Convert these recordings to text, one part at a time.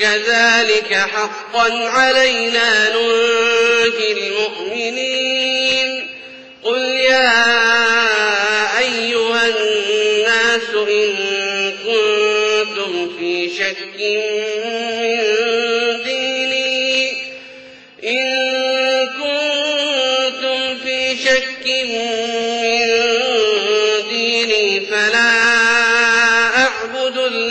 كذلك حقا علينا ننجي المؤمنين. قل يا أيها الناس إن كنتم في شك من ديني. إن كنتم في شك من ديني فلا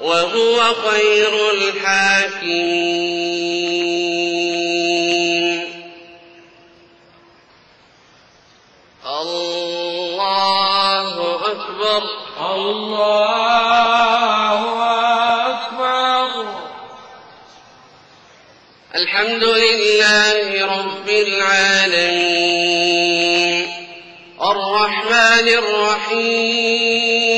وهو خير الحاكمين. الله أكبر. الله أكبر. الحمد لله رب العالمين. الرحمن الرحيم.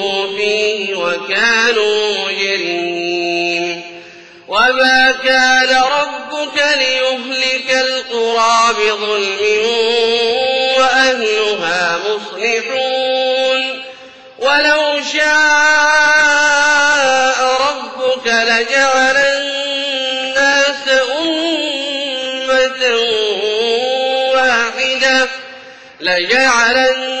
وكانوا مجرمين. وما كان ربك ليهلك القرى بظلم وأهلها مصلحون. ولو شاء ربك لجعل الناس أمة واحدة لجعل الناس